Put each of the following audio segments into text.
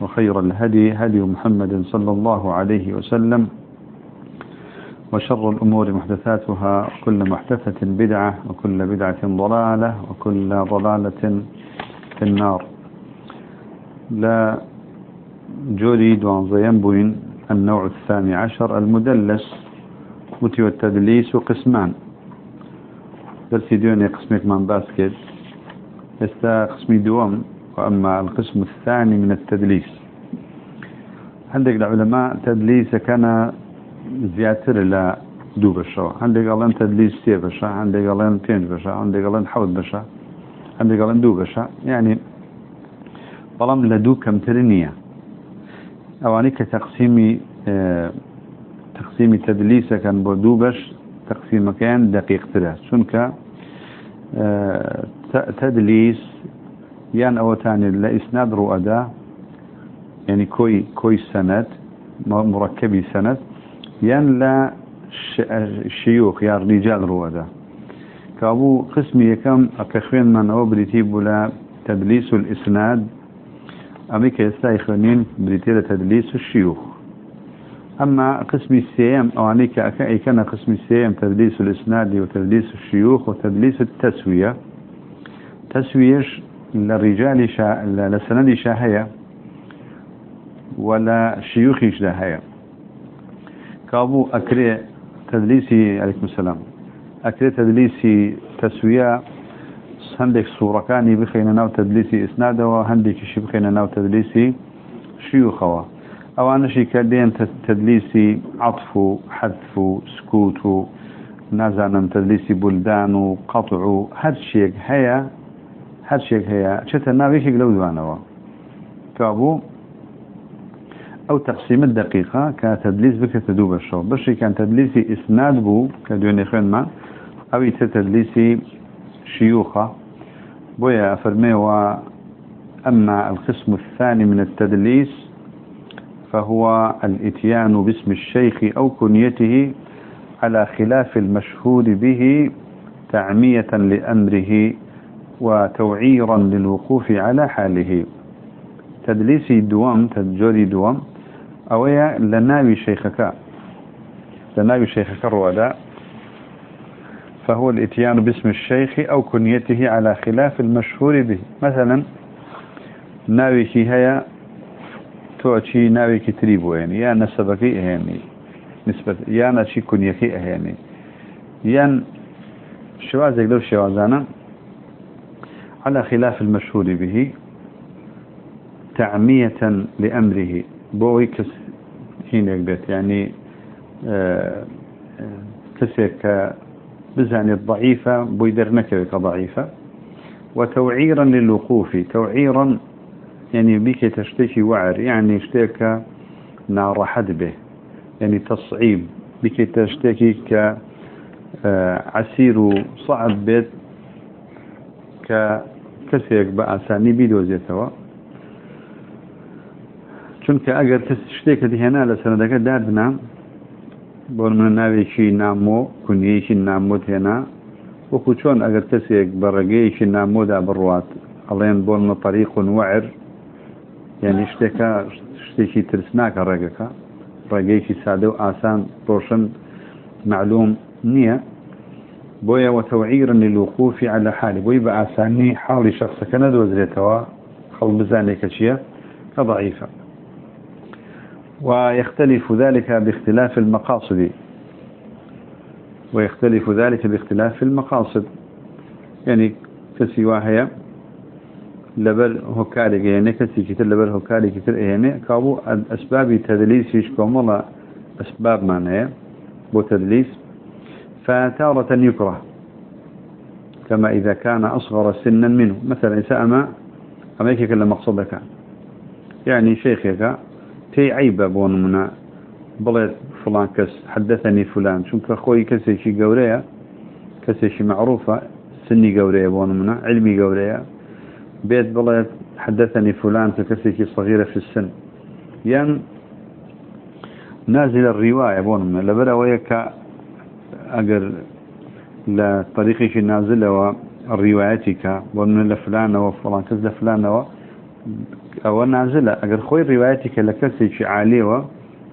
وخير الهدي هدي محمد صلى الله عليه وسلم وشر الأمور محدثاتها كل محدثة بدعة وكل بدعة ضلالة وكل ضلالة في النار. لا جريد وان بوين النوع الثاني عشر المدلس متي والتدليس قسمان. درسي دوني قسمك من باسكت. استا قسمي دوم وأما القسم الثاني من التدليس. عندك العلماء تدليس كان زياتر لا دو بشا عندك قالن تدليس سي بشا عندك قالن بينج بشا عندك قالن حود بشا عندك قالن دو بشا يعني بلام لدو كم ترنية أواني كتقسيمي آه تقسيمي تدليس كان بردو بش تقسيم كان دقيق ترى. شنك؟ آه تدليس يان أوتاني لإسناد رؤدا يعني كوي كوي سند مركبي سند يان لا شيوخ يا رجال رؤدا كابو قسمي يكم أكخوين من أو بريتيب ولا تدليس الإسناد أمريكا يستيخونين بريتيب تدليس الشيوخ أما قسم السيام أو عنيك أي كان قسم السيام تدليس الإسناد وتدليس الشيوخ وتدليس التسوية تسويش للرجال شا... لسند شاهية ولا شيوخ شاهية. كابو أكري تدليسي عليكم السلام. أكري تدليسي تسوية هندك صورة كاني بخينا ناو تدليسي إسناده وهندك شي بخينا ناو تدليسي شيوخه. أو أنا شي كدين تدليسي عطف حذف سكوت نازانا تدليسي بلدان وقطع هاد شيء هيا هر شيء هي شتا ناويك لو دوانوا كابو أو تقسيم الدقيقة كتدليس بك تدوب الشو بشي كان تدليسي اسناد بو كدوني خين ما أو تدليسي شيوخة بويا فرمي اما القسم الثاني من التدليس فهو الاتيان باسم الشيخ أو كنيته على خلاف المشهود به تعمية لأمره وتوعيرا للوقوف على حاله. تدليسي دوام تجوري دوام. أويا لناوي شيخك لناوي شيخك الرؤداء فهو الإتيان باسم الشيخ أو كنيته على خلاف المشهور به. مثلا ناوي كي هيا توشي ناوي كي تريبو يعني يا نسبك يعني نسبة يا نشي كنيكي يعني يان شوازك لو شوازانا على خلاف المشهور به تعمية لأمره. بوي كس هنا بيت يعني آه كسيك بزعني الضعيفة بويدرنك كضعيفة. وتوعيرا للوقوف توعيرا يعني بك تشتكي وعر يعني اشتكى نار حد به. يعني تصعيب بك تشتكي ك عسير صعب بيت كسيك بأساني بيدوزيتوا چونکە ئەگەر کەس شتێکت هێنا لە سەرەکە دادنا بۆ من ناوێکی نامۆ کونیەکی نامۆت هێنا وەکو چۆن ئەگەر کەسێک بە ڕێگەیەکی نامۆدا بڕوات ئەڵێن بۆ مەپەریق و وعر یعنی شتێکە شتێکی ترسناکە ڕێگەکە. ڕێگەیەکی سادە و ئاسان ڕۆشن معلوم نییە. بويا وتوعيرا للوقوف على حاله بوي بأساني حال شخص كان دوزريتوا خل بزانك شيء كضعيفة ويختلف ذلك باختلاف المقاصد. ويختلف ذلك باختلاف المقاصد. يعني كسي واهية لبر هكالي يعني كسي كتر لبر هكالي كتر يعني كابو أسباب تدليس يشكوم والله أسباب معناه بو تدليس فتارة يكره. كما إذا كان أصغر سنا منه. مثلا سأما أمريكا كلا مقصدك يعني شيخك تي عيبة بون منا. بلد فلان كس حدثني فلان. شنك أخوي كسيشي قوريا كسيشي معروفة. سني قوريا بون منا علمي قوريا بيت بلد حدثني فلان كسيشي صغيرة في السن. يعني نازل الرواية بون منا. لبدا ويك أجر لطريقك نازل وروايتك بون لفلان وفلان كز لفلان أو نازلة. أجر خوي روايتك لكسيشي عالية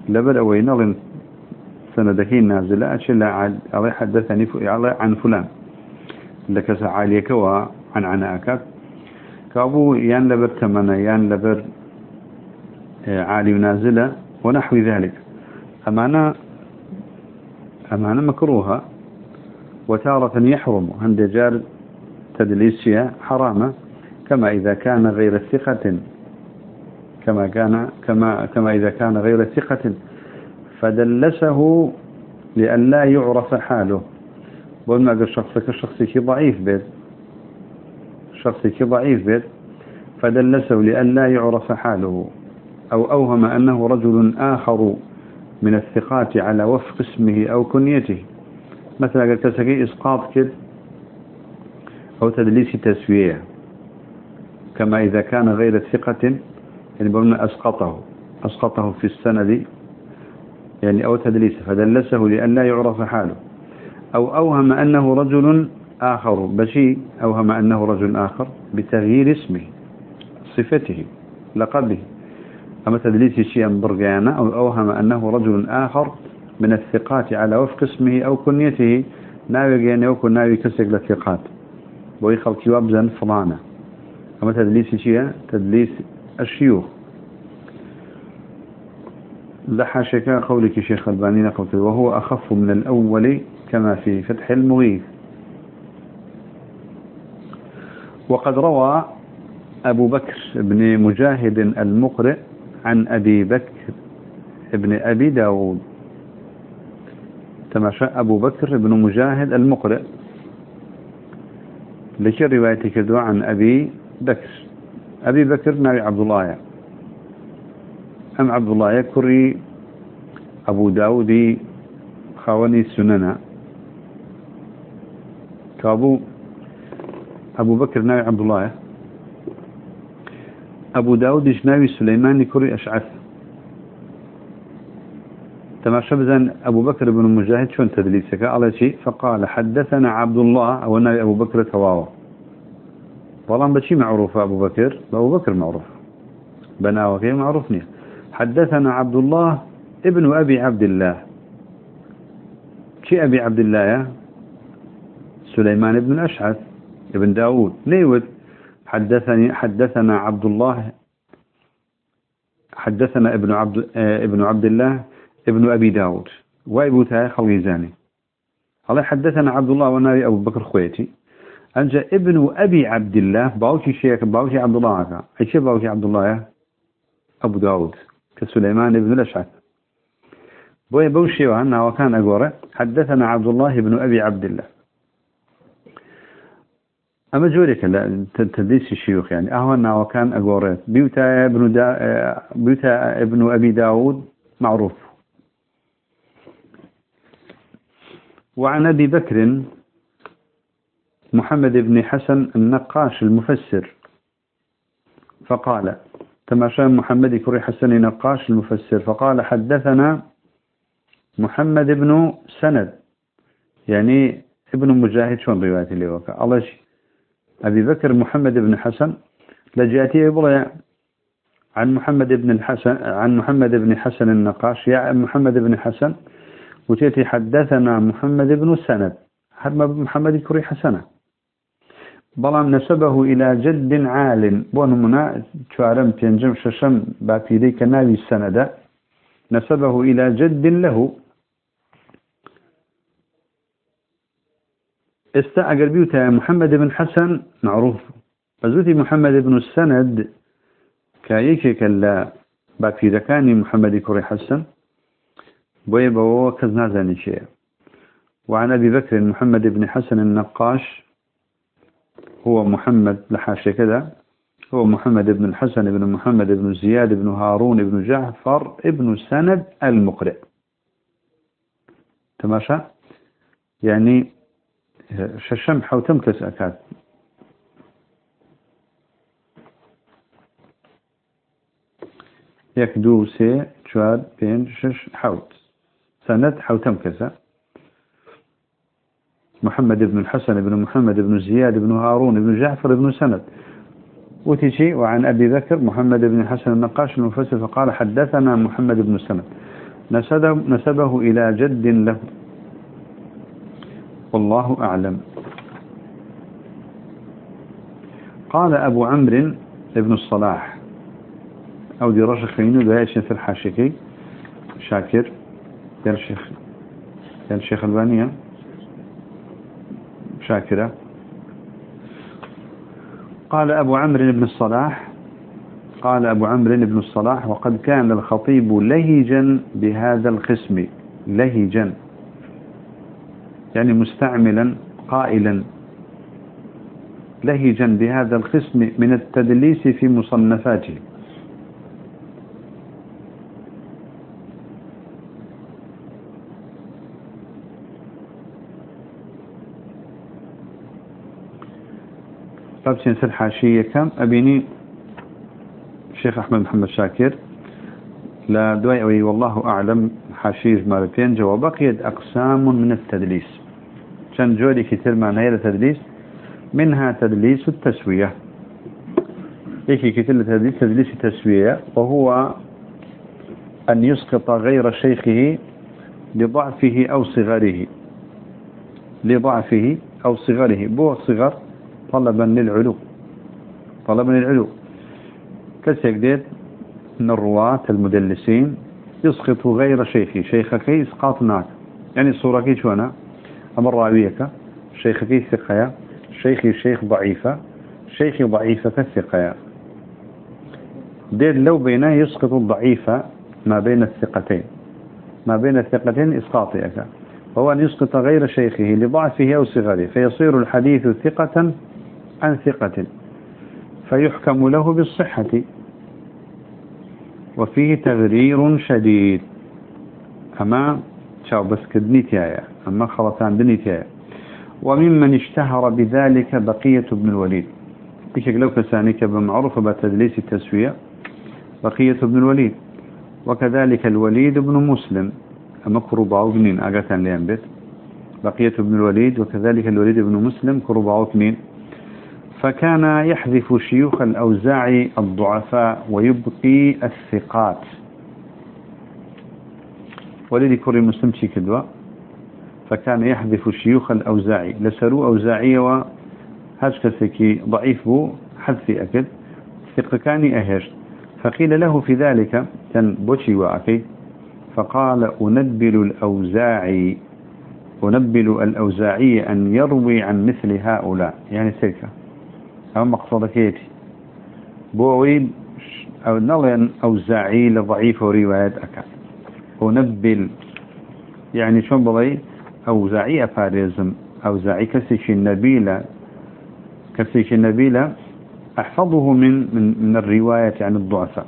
لبدا وينظن سندكين نازلة. أشل علي حدثني عن فلان. لك عاليك وعن عناك. كابو يان لبر تمنى يان لبر آه، عالي ونازلة ونحو ذلك. أمانة أمانة مكروهة وتارة يحرم عند جار تدليسها حرامة كما إذا كان غير ثقة كما كان كما كما إذا كان غير ثقة فدلسه لأن لا يعرف حاله. وما قال شخصك شخصك ضعيف بيت. شخصك ضعيف بيت. فدلسه لأن لا يعرف حاله. أو أوهم أنه رجل آخر من الثقات على وفق اسمه أو كنيته. مثلا قال كسكي إسقاط كد أو تدليس تسوية كما إذا كان غير ثقة يعني بمن أسقطه أسقطه في السند يعني أو تدليس فدلسه لأن لا يعرف حاله. أو أوهم أنه رجل آخر بشي أوهم أنه رجل آخر بتغيير اسمه صفته لقبه. أما تدليس شيئا برقانا أو أوهم أنه رجل آخر من الثقات على وفق اسمه أو كنيته ناوي يعني يكون ناوي كسك للثقات. ويخل كوابزا فلانا أما تدليس شيئا تدليس الشيوخ. لحاشك قولك شيخ الباني نقلت وهو أخف من الأول كما في فتح المغيث. وقد روى أبو بكر بن مجاهد المقرئ عن أبي بكر ابن أبي داود. تماشى أبو بكر بن مجاهد المقرئ. لكي روايتك عن أبي بكر. أبي بكر نبي عبد الله. أم عبد الله يكري أبو داودي خواني سننا كابو أبو بكر ناوي عبد الله. أبو داود ناوي سليمان كري أشعث تماشى بزن أبو بكر بن مجاهد شون تدليسك على شيء فقال حدثنا عبد الله أو ناوي أبو بكر تواوا والله بشي معروف أبو بكر أبو بكر معروف بناوكي معروفني حدثنا عبد الله ابن أبي عبد الله شي أبي عبد الله يا سليمان بن الأشعث ابن داود نيود حدثني حدثنا عبد الله حدثنا ابن عبد ابن عبد الله ابن أبي داود وأبو تاي خويزاني. الله حدثنا عبد الله ونبي أبو بكر خويتي. أنجا ابن أبي عبد الله باوشي شيخ باوشي عبد الله أي شيء باوشي عبد الله أبو داود؟ كسليمان بن الأشعث. بوي بوشي وهنا وكان أقوره. حدثنا عبد الله بن أبي عبد الله. أما جوريك لا تدليس الشيوخ يعني. أهونا وكان أقوره. بيوتا ابن دا بيوتا ابن أبي داود معروف. وعن أبي بكر محمد بن حسن النقاش المفسر. فقال تماشى محمد كري حسن نقاش المفسر. فقال حدثنا محمد بن سند. يعني ابن مجاهد شون رواية اللي وكا الله شي أبي بكر محمد بن حسن لجاتي يقول عن محمد بن الحسن عن محمد بن حسن النقاش يا محمد بن حسن وتيتي حدثنا محمد بن سند حد محمد كري حسنه بلام نسبه إلى جد عال بون منا شوارم تنجم ششم باكيدي كناوي السند نسبه إلى جد له. استأجر بيوتا محمد بن حسن معروف. فزوتي محمد بن السند كأيك كلا باكيدي كاني محمد كوري حسن. بويبا وكذا شيء. وعن أبي بكر محمد بن حسن النقاش هو محمد لحاشي كذا. هو محمد بن الحسن بن محمد بن زياد بن هارون بن جعفر بن سند المقرئ. تماشى؟ يعني ششم حوتم كس أكاد. يك دو سي چوار بين شش حوت. سند حوتم كسا محمد بن الحسن بن محمد بن زياد بن هارون بن جعفر بن سند. وتشي وعن أبي بكر محمد بن الحسن النقاش المفسر فقال حدثنا محمد بن سند. نسبه إلى جد له. والله أعلم. قال أبو عمرو ابن الصلاح أو دي رشخ خينو ده في الحاشكي شاكر يا الشيخ يا الشيخ البانية شاكرة. قال أبو عمرو بن الصلاح قال أبو عمرو بن الصلاح وقد كان الخطيب لهجا بهذا القسم لهجا. يعني مستعملا قائلا. لهجا بهذا القسم من التدليس في مصنفاته. قبل سنسل حاشية كم؟ أبيني. الشيخ أحمد محمد شاكر. لا دواي والله أعلم. حاشية مالتين. وبقيت أقسام من التدليس. كان جودي كتير معنى هذا تدليس منها تدليس التسوية. إيكي كتير تدليس؟ تدليس التسوية وهو أن يسقط غير شيخه لضعفه أو صغره. لضعفه أو صغره. بو صغر طلبا للعلو. طلبا للعلو. كالسيكديد من الرواة المدلسين يسقط غير شيخي. شيخك إسقاط ناك يعني الصورة كي شوانا أمر راويك شيخك ثقيا شيخي شيخ ضعيفة شيخي ضعيفة كالثقيا دير لو بينه يسقط الضعيفة ما بين الثقتين. ما بين الثقتين إسقاطيك هو أن يسقط غير شيخه لضعفه أو صغره. فيصير الحديث ثقة عن ثقة. فيحكم له بالصحة. وفيه تغرير شديد. أما شاو بس تيايا أما خلطان دني وممن اشتهر بذلك بقية ابن الوليد. بشك لو كسانيك بمعروف بتدليس التسوية بقية ابن الوليد. وكذلك الوليد بن مسلم. أما كرباو بنين أغتان لينبت بقية ابن الوليد وكذلك الوليد بن مسلم كرباو بنين. فكان يحذف شيوخ الأوزاعي الضعفاء ويبقي الثقات. ولدي كوري مسلم كدوا فكان يحذف شيوخ الأوزاعي. لسروا أوزاعية وهاش كسكي ضعيف بو حذف أكد. ثقة كان أهش. فقيل له في ذلك كان بوشي وعكي فقال أنبل الأوزاعي أنبل الأوزاعي أن يروي عن مثل هؤلاء. يعني سيكا أو مقصود كيتي بوي أو نلين أو زعيل ضعيف وروايات أكاد ونبل يعني شون بضي أو زعي أفاريزم. أو زعي كسيش النبيلة كسيش النبيلة أحفظه من, من, من الرواية عن الضعفاء.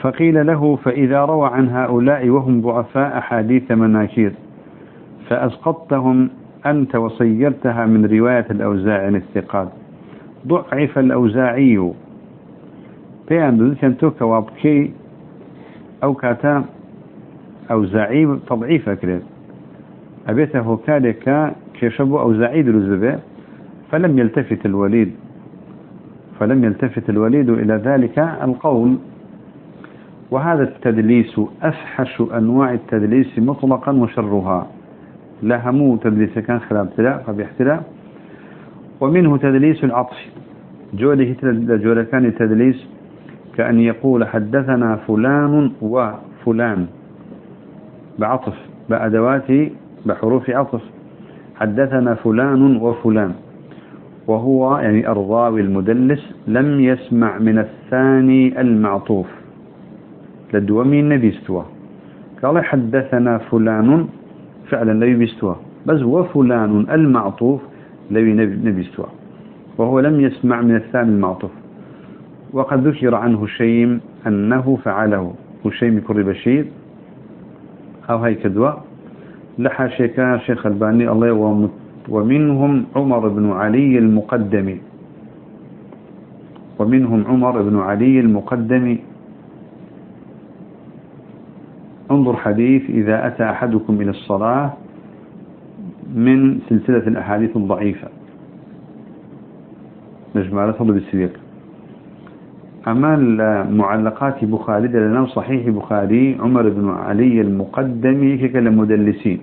فقيل له فإذا روى عن هؤلاء وهم ضعفاء أحاديث مناكير فأسقطتهم أنت وصيرتها من رواية الأوزاع عن الثقات ضعف الأوزاعي. بيان دلتن توك وابكي أو كاتا أوزاعي تضعيف أكريد أبيته كادك كيشبو أوزاعي دلزبه فلم يلتفت الوليد. فلم يلتفت الوليد إلى ذلك القول. وهذا التدليس أفحش أنواع التدليس مطلقا وشرها. لهمو تدليس كان خلال ابتلاء قبل احتلاء. ومنه تدليس العطف جوله جوله كان التدليس كأن يقول حدثنا فلان وفلان بعطف بأدوات بحروف عطف. حدثنا فلان وفلان. وهو يعني الراوي المدلس لم يسمع من الثاني المعطوف. لدومي نبيستوا قال حدثنا فلان فعلا لا يبيستوا بس وفلان المعطوف لا نبيستوا وهو لم يسمع من الثاني المعطوف. وقد ذكر عنه شيء أنه فعله. هشيم كر بشير أو هاي كدوة. لحاشيكا شيخ ألباني الله ومنهم عمر بن علي المقدم ومنهم عمر بن علي المقدم انظر حديث إذا أتى أحدكم إلى الصلاة من سلسلة الأحاديث الضعيفة. مجموعة طلب السبيك أما المعلقات بخاري لنا صحيح بخاري عمر بن علي المقدم كك لمدلسين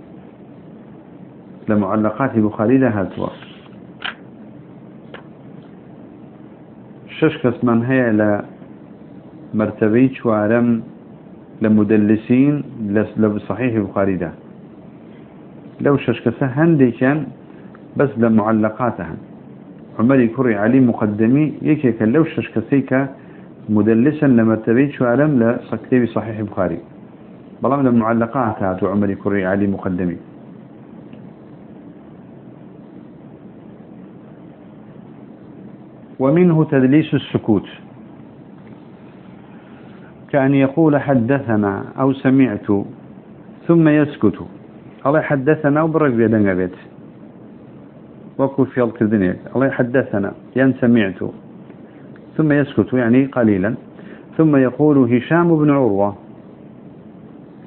لمعلقات بخاري لها هاتوا. شش كسمان هي لمرتبي شوارم لمدلسين لصحيح بخاري ده. لو شش كسه هندي كان بس لمعلقاتها. عمر كري علي مقدمي يكيك لو شش كسيك مدلسا لمرتبي شوارم لكتاب صحيح بخاري بلام المعلقات هاتو عمر كري علي مقدمي. ومنه تدليس السكوت. كأن يقول حدثنا أو سمعت ثم يسكت. الله حدثنا وبرق بيدن بيت. وكو في الكردنية الله حدثنا ين سمعت. ثم يسكت يعني قليلا. ثم يقول هشام بن عروة.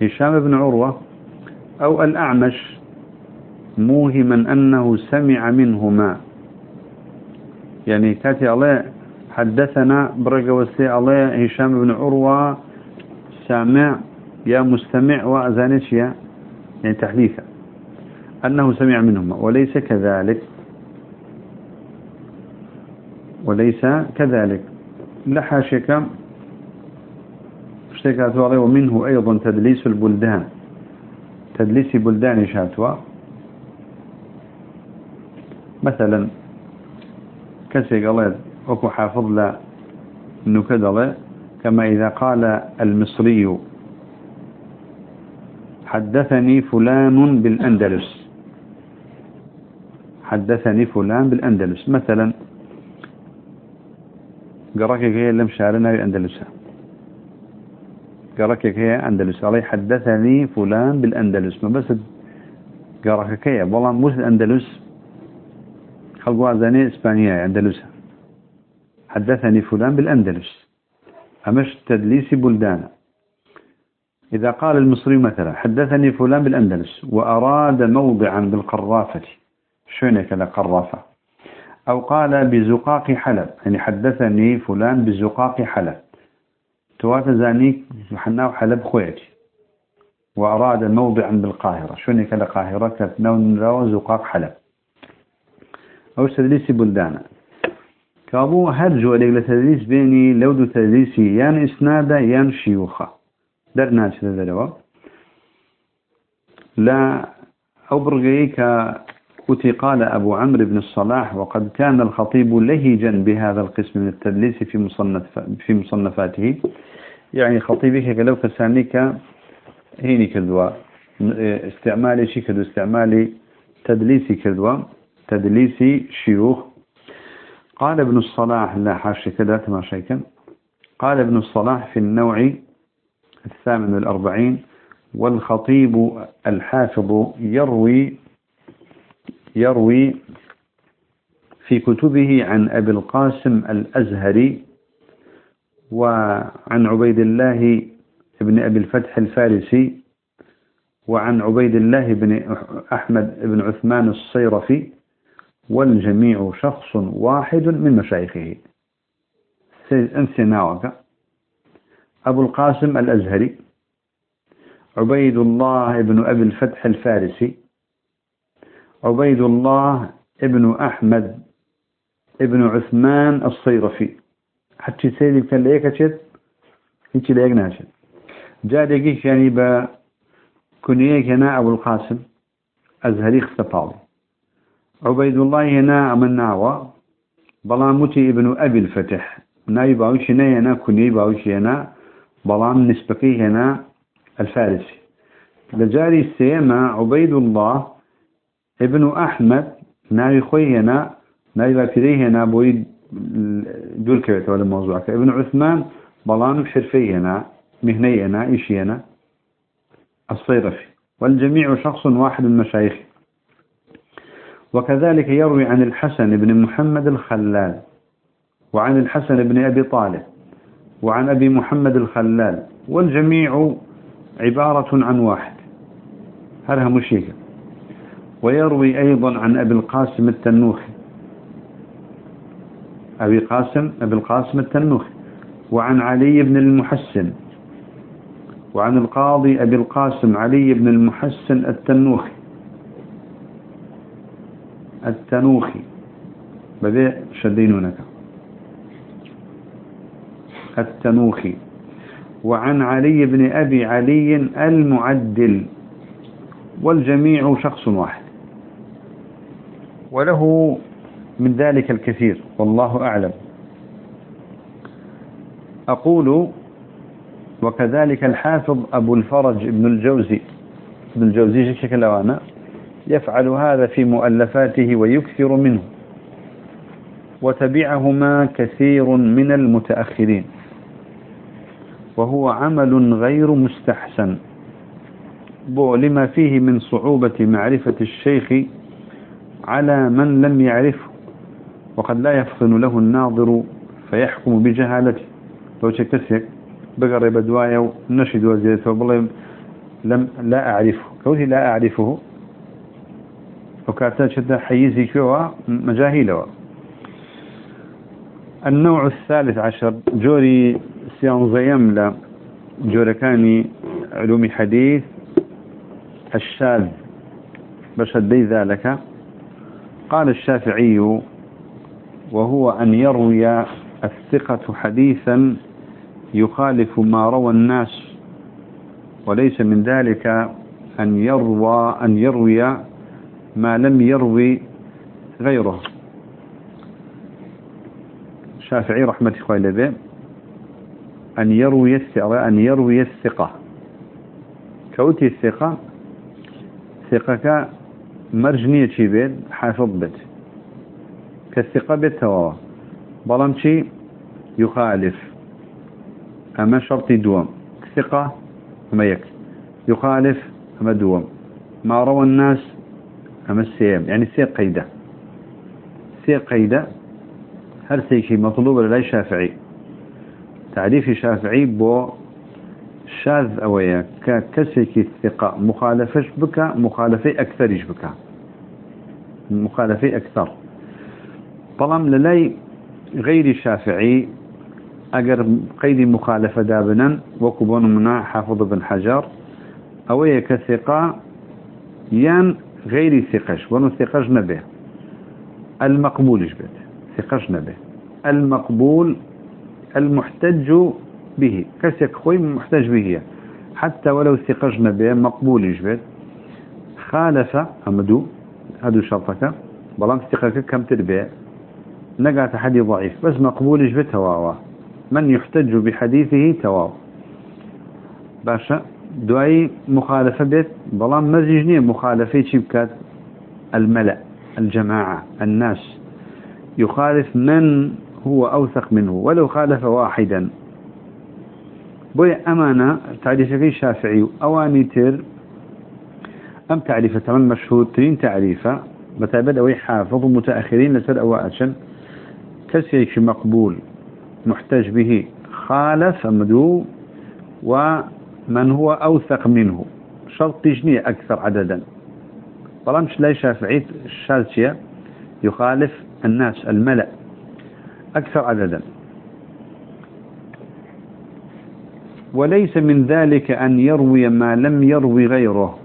هشام بن عروة أو الأعمش موهما أنه سمع منهما. يعني كاتي الله حدثنا برقة وسي الله هشام بن عروة. سامع يا مستمع وأزانش يا يعني تحديثا. أنه سمع منهما وليس كذلك. وليس كذلك. لحاشك اشتكى ومنه أيضا تدليس البلدان. تدليس بلدان شاتوا. مثلا كسيق الله وكو حافظ لا نكد كما إذا قال المصري حدثني فلان بالأندلس. حدثني فلان بالأندلس. مثلا قرأك هي لم شارنا بالأندلس. قرأك هي أندلس. علي حدثني فلان بالأندلس. ما بس قرأك هي والله مش الأندلس خلقوا أذاني إسبانيا أندلسها حدثني فلان بالأندلس. أمش تدليس بلدان إذا قال المصري مثلا حدثني فلان بالأندلس وأراد موضعا بالقرافة. شونك لقرافة أو قال بزقاق حلب يعني حدثني فلان بزقاق حلب. تواتزانيك حناو حلب خويتي وأراد موضعا بالقاهرة. شونك لقاهرة كتنون زقاق حلب. أو تدليس بلدانا. كابو هر جوالك لتدريس بيني لو دو تدريسي يان إسنادا يان شيوخا در ناس ذروا لا برغيك أتي قال أبو عمرو بن الصلاح وقد كان الخطيب لهجا بهذا القسم من التدليس في مصنف في مصنفاته. يعني خطيبك لو كسانيك هيني كذوا استعمالي شي كذو استعمالي تدليسي كذوا تدليسي شيوخ قال ابن الصلاح لا حاشي كذا تماشيكا قال ابن الصلاح في النوع الثامن والأربعين والخطيب الحافظ يروي يروي في كتبه عن أبي القاسم الأزهري وعن عبيد الله بن أبي الفتح الفارسي وعن عبيد الله بن أحمد بن عثمان الصيرفي والجميع شخص واحد من مشايخه. انسناوك أبو القاسم الأزهري. عبيد الله بن أبي الفتح الفارسي. عبيد الله ابن أحمد ابن عثمان الصيرفي. حتى سيدي كان ليك شد هيك ليك ناشد جاء دقيق يعني با كنيك هنا أبو القاسم أزهري خستفاضي عبيد الله هنا من ناوى. بلامتي ابن أبي الفتح. ناي باوشي هنا كني باوشي هنا. بلان نسبكي هنا الفارسي. لجاري السيما عبيد الله ابن أحمد. ناوي خوي هنا. ناوي بابتري هنا. بويد دول كويت ولا موضوع ابن عثمان. بلان حرفي هنا. مهني هنا. إيشي هنا. الصيرفي. والجميع شخص واحد من مشايخه. وكذلك يروي عن الحسن بن محمد الخلال وعن الحسن بن أبي طالب وعن أبي محمد الخلال والجميع عبارة عن واحد. هذا مشيكا ويروي أيضا عن أبي القاسم التنوخي. أبي قاسم أبي القاسم التنوخي. وعن علي بن المحسن. وعن القاضي أبي القاسم علي بن المحسن التنوخي. التنوخي. بدأ شدينونك التنوخي. وعن علي بن أبي علي المعدل. والجميع شخص واحد. وله من ذلك الكثير. والله أعلم. أقول وكذلك الحافظ أبو الفرج ابن الجوزي. ابن الجوزي شكل وأنا. يفعل هذا في مؤلفاته ويكثر منه. وتبعهما كثير من المتأخرين. وهو عمل غير مستحسن. لما فيه من صعوبة معرفة الشيخ على من لم يعرفه. وقد لا يفطن له الناظر فيحكم بجهالته. لو تكسك بقر بدوايا ونشد وزيرته والله لم لا أعرفه. كوتي لا أعرفه وكاتان شد حيزي شوى مجاهيلة. النوع الثالث عشر جوري سيان زيملا جوركاني علوم حديث الشاذ بشدي ذلك. قال الشافعي وهو أن يروي الثقة حديثا يخالف ما روى الناس وليس من ذلك أن يروى أن يروي ما لم يروي غيره. الشافعي رحمة الله به أن يروي الثقة أن يروي الثقة. كوتي الثقة ثقك مرجنية شي بيت حافظ بيت. كالثقة بالتواوى بلام شي يخالف. أما شرط دوام. ثقة أما يك يخالف أما دوام. ما روى الناس أما السيام يعني سي قيدة. سي قيدة هل سيكي مطلوب لا شافعي؟ تعريف شافعي بو شاذ أويا كسيكي الثقة مخالفش بك مخالفي أكثرش بك. مخالفي أكثر. طالما للاي غير شافعي اگر قيد مخالفة دابنا وكبون منا حافظ بن حجر اوه كثقة يان غير ثقش ونو ثقش نبه المقبول جبت ثقش نبه المقبول المحتج به. كسك خوي محتج به حتى ولو ثقش نبه مقبول جبت خالف أمدو هذا شرطك بلان ثقك كم تربيه نقعت حديث ضعيف. بس مقبولش بتواوا من يحتج بحديثه تواو باشا دعي مخالفة بيت بلان مزيجنية مخالفة شبكات الملأ الجماعة الناس. يخالف من هو أوثق منه ولو خالف واحدا. بوي أمانة تعريفك الشافعي أواني تر أم تعريفة من مشهور ترين تعريفة متى بدأوا يحافظوا متأخرين لسر أوائشا كسيك مقبول محتج به خالف مدو ومن هو أوثق منه. شرط تجني أكثر عددا. طالما لا شافعي الشاذية يخالف الناس الملأ أكثر عددا. وليس من ذلك أن يروي ما لم يروي غيره.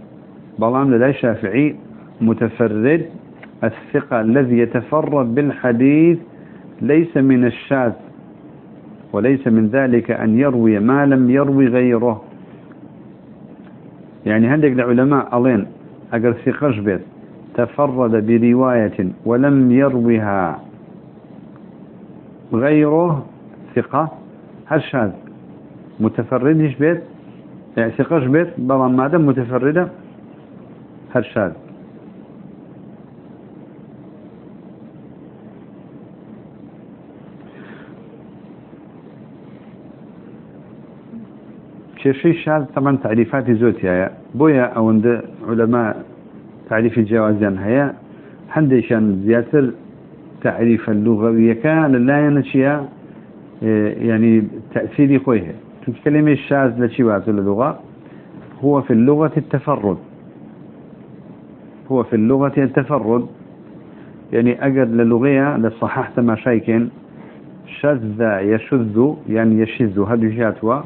بلام لا شافعي متفرد الثقة الذي يتفرد بالحديث ليس من الشاذ. وليس من ذلك أن يروي ما لم يروي غيره. يعني هندك العلماء ألين أقر ثقش بيت تفرد برواية ولم يروها. غيره ثقة هل شاذ متفردش بيت يعني ثقش بيت ما دام متفردة؟ هرشاد. شيء شاذ طبعا تعريفات زوتي بويا أو عند علماء تعريف الجوازان هي حندشان زياتر تعريف اللغوية. كان لا ينشيا إيه، يعني تأثيري خويه كلمة الشاذ لشيوات اللغة هو في اللغة التفرد. هو في اللغة التفرد. يعني أجد للغية لصححت ما شيكين شذ يشذ يعني يشذ. هذه جاتوا.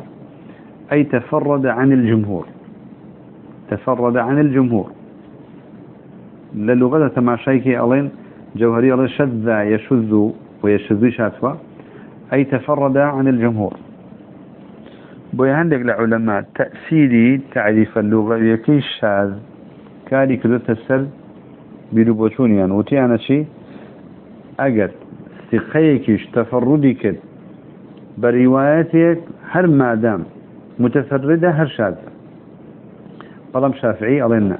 أي تفرد عن الجمهور. تفرد عن الجمهور. للغة ما شيكي ألين جوهري شذ يشذ ويشذ شاتوا. أي تفرد عن الجمهور. بۆی هەندێک لە عولەما تەسیری تعریفە لوغەویەکەی شاز کاری کردێتە سەر بیر و بۆچوونیان وتیانە چی ئەگەر سقەیەکیش تەفەڕودی کرد بە ریواەتێک شازە بەڵام شافعی ئەڵێن نە.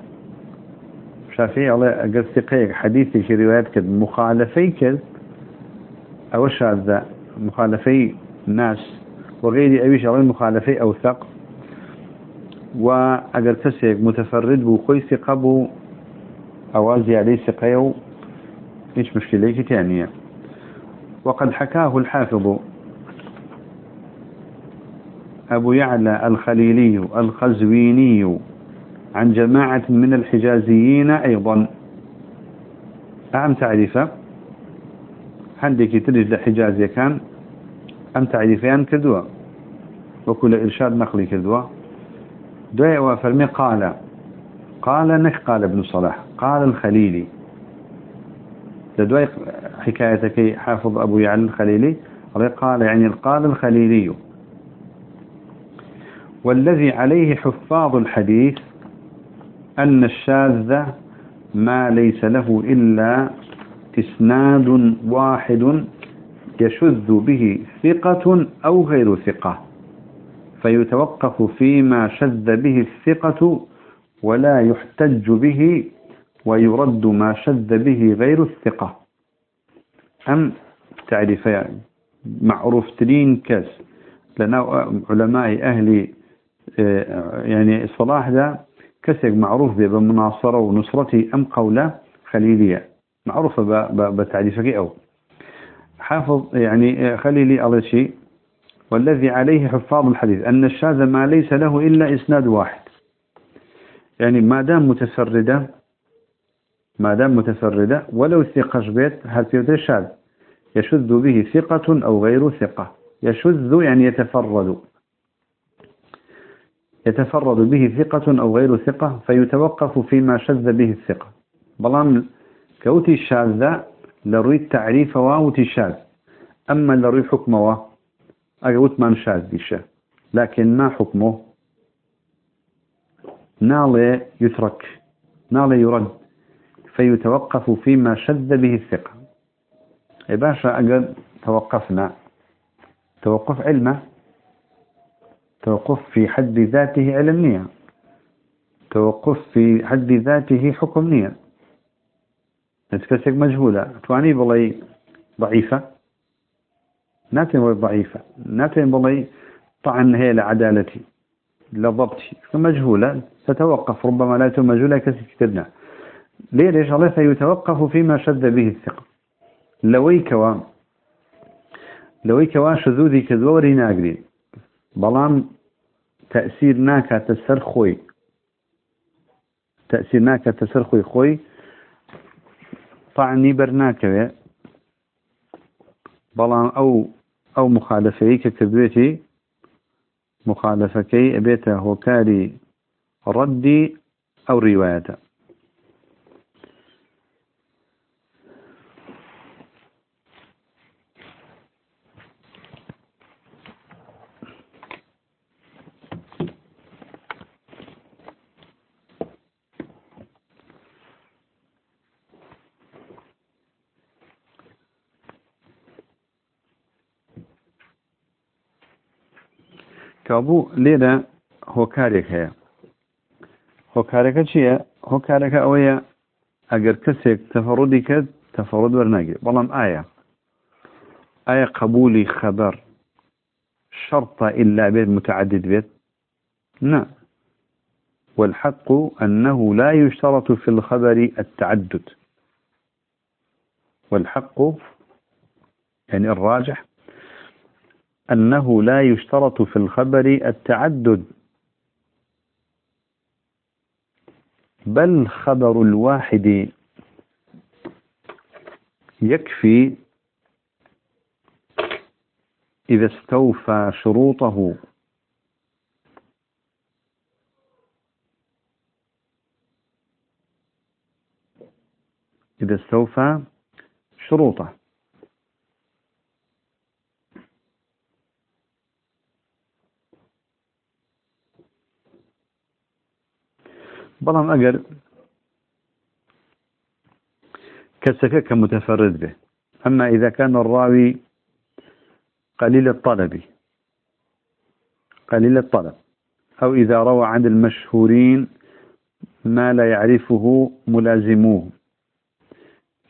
شافعی ئەڵێ ئەگەر سقەیەک حەدیثێکی ریواەت کرد مخالفەی کرد ئەوە شازە مخالفەی ناس وغير أبيش على المخالفة أوثق وأجر كسيك متفرد بو خوي ثقة بو أوازي عليه ثقة إيش مشكلة تانية وقد حكاه الحافظ. أبو يعلى الخليلي الخزويني عن جماعة من الحجازيين أيضا. أعم تعريفه عندك تريد لحجازي كان؟ أم تعريفيان كدوا وكل إرشاد نقلي كدوا دعاء وفرمي قال. قال نك قال ابن صلاح. قال الخليلي. لدعاء حكايتك حافظ أبو يعلى الخليلي؟ قال يعني قال الخليلي. والذي عليه حفاظ الحديث أن الشاذ ما ليس له إلا إسناد واحد يشذ به ثقة أو غير ثقة فيتوقف فيما شذ به الثقة ولا يحتج به ويرد ما شذ به غير الثقة. أم تعرف معروف ترين كاس لنا علماء أهل يعني الصلاح ذا كسر معروف بمناصرة ونصرته أم قولة خليلية. معروفة بتعريفك أو حافظ يعني خليلي على شيء. والذي عليه حفاظ الحديث. أن الشاذ ما ليس له إلا إسناد واحد. يعني ما دام متفردة ما دام متفردة ولو ثقة بيت هل في الشاذ يشذ به ثقة أو غير ثقة. يشذ يعني يتفرد. يتفرد به ثقة أو غير ثقة فيتوقف فيما شذ به الثقة. بلان كوتي الشاذ لروي التعريف واوتي شاذ أما لروي حكمه أقوت من شاذ بيشه. لكن ما حكمه؟ نالي يترك نالي يرد فيتوقف فيما شذ به الثقة. يا باشا أقل توقفنا توقف علمه توقف في حد ذاته علمية توقف في حد ذاته حكمنية نتكسك مجهولة. تواني بلي ضعيفة؟ ناتين بلي ضعيفة. ناتين بلي طعن هي لعدالتي. لضبطي. فمجهولة. ستوقف. ربما لا تكون مجهولة كسي كتبنا ليش؟ الله سيتوقف فيما شد به الثقة. لوي كوا لوي كوا شذوذي كذوري ناقرين بەڵام تەسیر ناکاتە سەر خۆی. تەسیر ناکاتە سەر خۆی خۆی تاعنی بەرناکەوێ بەڵام ئەو ئەو مخالفەیە کە کردوێتی مخالفەکەی ئەبێتە هۆکاری ڕەدی ئەو ڕیواەتە كابو ليلة هو كاريك شيء هو كاريك أويا أجر كسك تفردي كد تفرد ورناجي بلام آية آية قبولي خبر شرط إلا بيت متعدد بيت نعم والحق أنه لا يشترط في الخبر التعدد. والحق يعني الراجح أنه لا يشترط في الخبر التعدد. بل خبر الواحد يكفي إذا استوفى شروطه. إذا استوفى شروطه. بلام أجر كسكك كمتفرد به. أما إذا كان الراوي قليل الطلب. قليل الطلب. أو إذا روى عن المشهورين ما لا يعرفه ملازموه.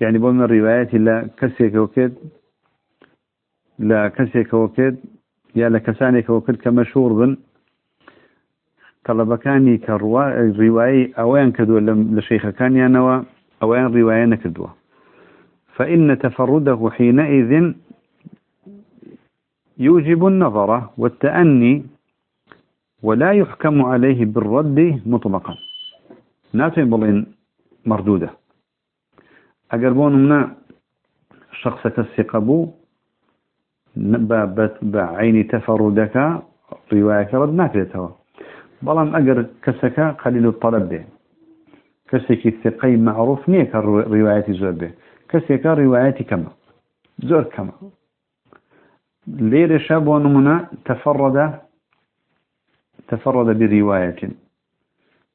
يعني بون الروايات لا كسيك وكد لا كسيك وكد يا لكسانك وكد كمشهور بن طلبكاني كرواية أوين كدوا لشيخ كان ينوى أوين رواية نكدوا فإن تفرده حينئذ يوجب النظر والتأني ولا يحكم عليه بالرد مطلقا. ناتين بلين مردودة. أقربون منا شخص الثقة بعين تفردك رواية رد ناكلتها بلام أجر كسكا قليل الطلب به كسكي الثقي معروف نيك الروايات زور به كسكا روايات كما زور كما لير شاب ونمنا تفرد تفرد برواية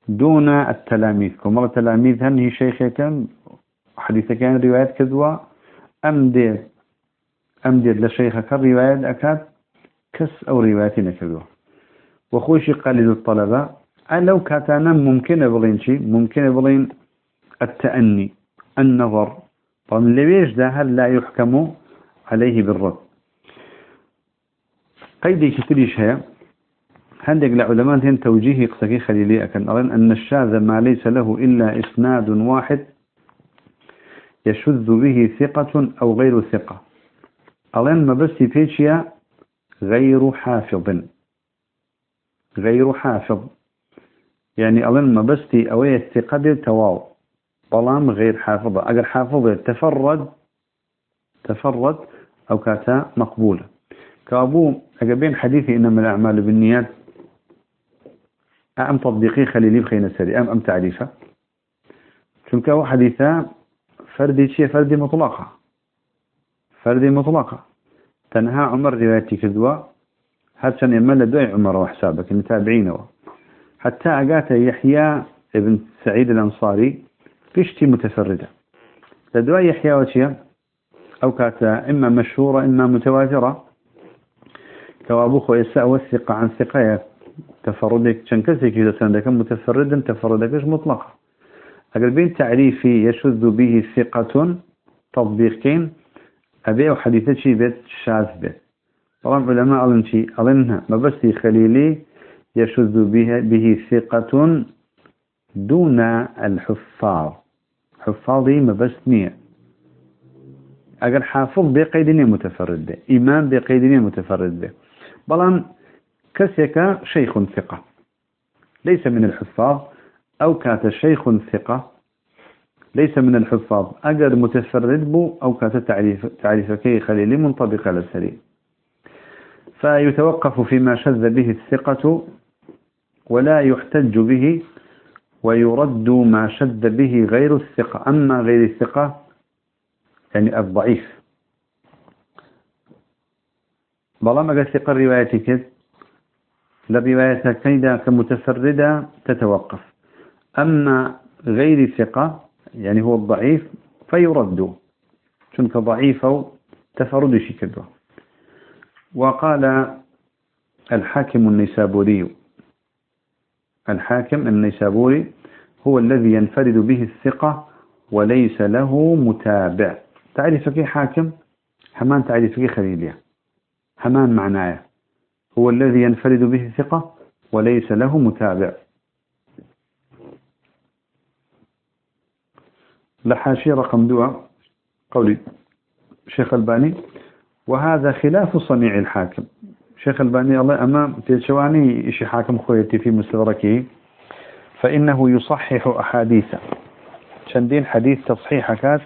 دون التلاميذ كما التلاميذ هنه شيخة حديثة كان روايات كذوة أم دير أم دير لشيخك الروايات أكاد كس أو رواياتنا كذوة وخوشي قليل الطلبة. لو كاتانا ممكن بلين شيء ممكن بلين التأني النظر. طبعا ليش ده هل لا يحكم عليه بالرد؟ قيدي كتريش هي هندق لعلماء هن توجيه قصكي خليلي أكن. أرن أن الشاذ ما ليس له إلا إسناد واحد يشذ به ثقة أو غير ثقة. أرن ما بس فيشيا غير حافظ. غير حافظ. يعني أظن ما بستي أوي الثقة تواو بلام غير حافظة أجر حافظة تفرد تفرد أو كاتا مقبولة. كأبو أجابين حديثي إنما الأعمال بالنيات. أم تطبيقي خليلي بخينا سري أم أم تعريفة. شنك هو حديثا فردي شيء فردي مطلقة. فردي مطلقة. تنهى عمر روايتي كذوة هرشان يمل دوي عمر وحسابك المتابعين حتى أقات يحيى ابن سعيد الأنصاري فيشتي متفردة لدواء يحيى وشيا؟ أو كاتا إما مشهورة إما متواترة كوابوخ ويساء والثقة عن ثقة تفردك شنكسك إذا سندك متفردا تفردكش مطلقة أقل بين تعريفي يشذ به ثقة تطبيقين أبيع حديثة شي بيت شاذ بيت. طبعا علماء أظن شيء. أظنها ما بس خليلي يشذ به, به ثقة دون الحفاظ. حفاظي ما بس نية. أجر حافظ بقيدني متفرد به إمام بقيدني متفرد به بلان كسيك شيخ ثقة. ليس من الحفاظ. أو كات شيخ ثقة. ليس من الحفاظ. أجر متفرد بو أو كات تعريف تعريفك خليلي منطبق على السليم فيتوقف فيما شذ به الثقة ولا يحتج به ويرد ما شذ به غير الثقة. أما غير الثقة يعني الضعيف. بلما قال ثقة روايتك لرواية كيدا كمتفردة تتوقف. أما غير ثقة يعني هو الضعيف فيرد. شنك ضعيف تفرد شكله وقال الحاكم النيسابوري. الحاكم النيسابوري هو الذي ينفرد به الثقة وليس له متابع. تعرف كي حاكم؟ همان تعرف كي خليلية. همان معناه هو الذي ينفرد به الثقة وليس له متابع. لحاشي رقم دواء قولي. شيخ الباني. وهذا خلاف صنيع الحاكم. شيخ الباني الله أمام تشواني إشي حاكم خويتي في مستدركه؟ فإنه يصحح أحاديث شندين حديث تصحيح كات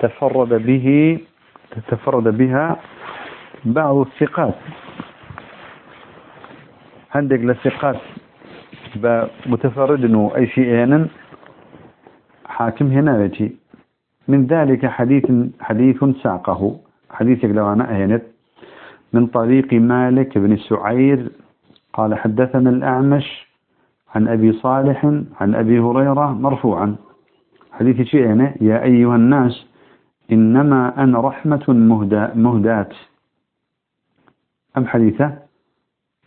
تفرد به تفرد بها بعض الثقات. عندك للثقات. بمتفرد أي شيء حاكم هنا يجي. من ذلك حديث حديث ساقه. حديث لو أنا أهنت. من طريق مالك بن سعير قال حدثنا الأعمش عن أبي صالح عن أبي هريرة مرفوعا. حديث شيء هنا يا أيها الناس إنما أنا رحمة مهدات أم حديثة؟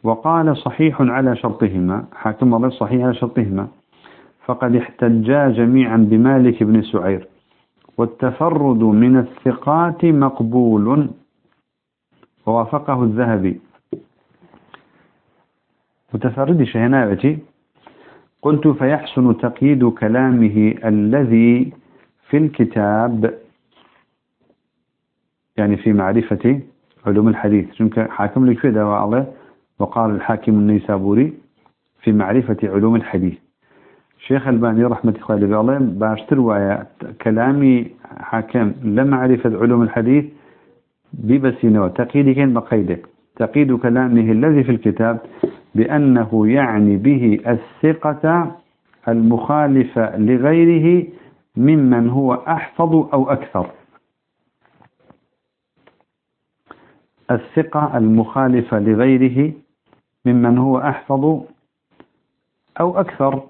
وقال صحيح على شرطهما حاكم الله صحيح على شرطهما. فقد احتجا جميعا بمالك بن سعير. والتفرد من الثقات مقبول. ووافقه الذهبي. متفرد شهنابتي قلت فيحسن تقييد كلامه الذي في الكتاب يعني في معرفة علوم الحديث. شنك حاكم لك في وقال الحاكم النيسابوري في معرفة علوم الحديث. شيخ ألباني رحمة الله عليه باشتر ويا كلامي حاكم لمعرفة علوم الحديث ببسينة تقييد كان بقيدة. تقييد كلامه الذي في الكتاب بأنه يعني به الثقة المخالفة لغيره ممن هو أحفظ أو أكثر. الثقة المخالفة لغيره ممن هو أحفظ أو أكثر.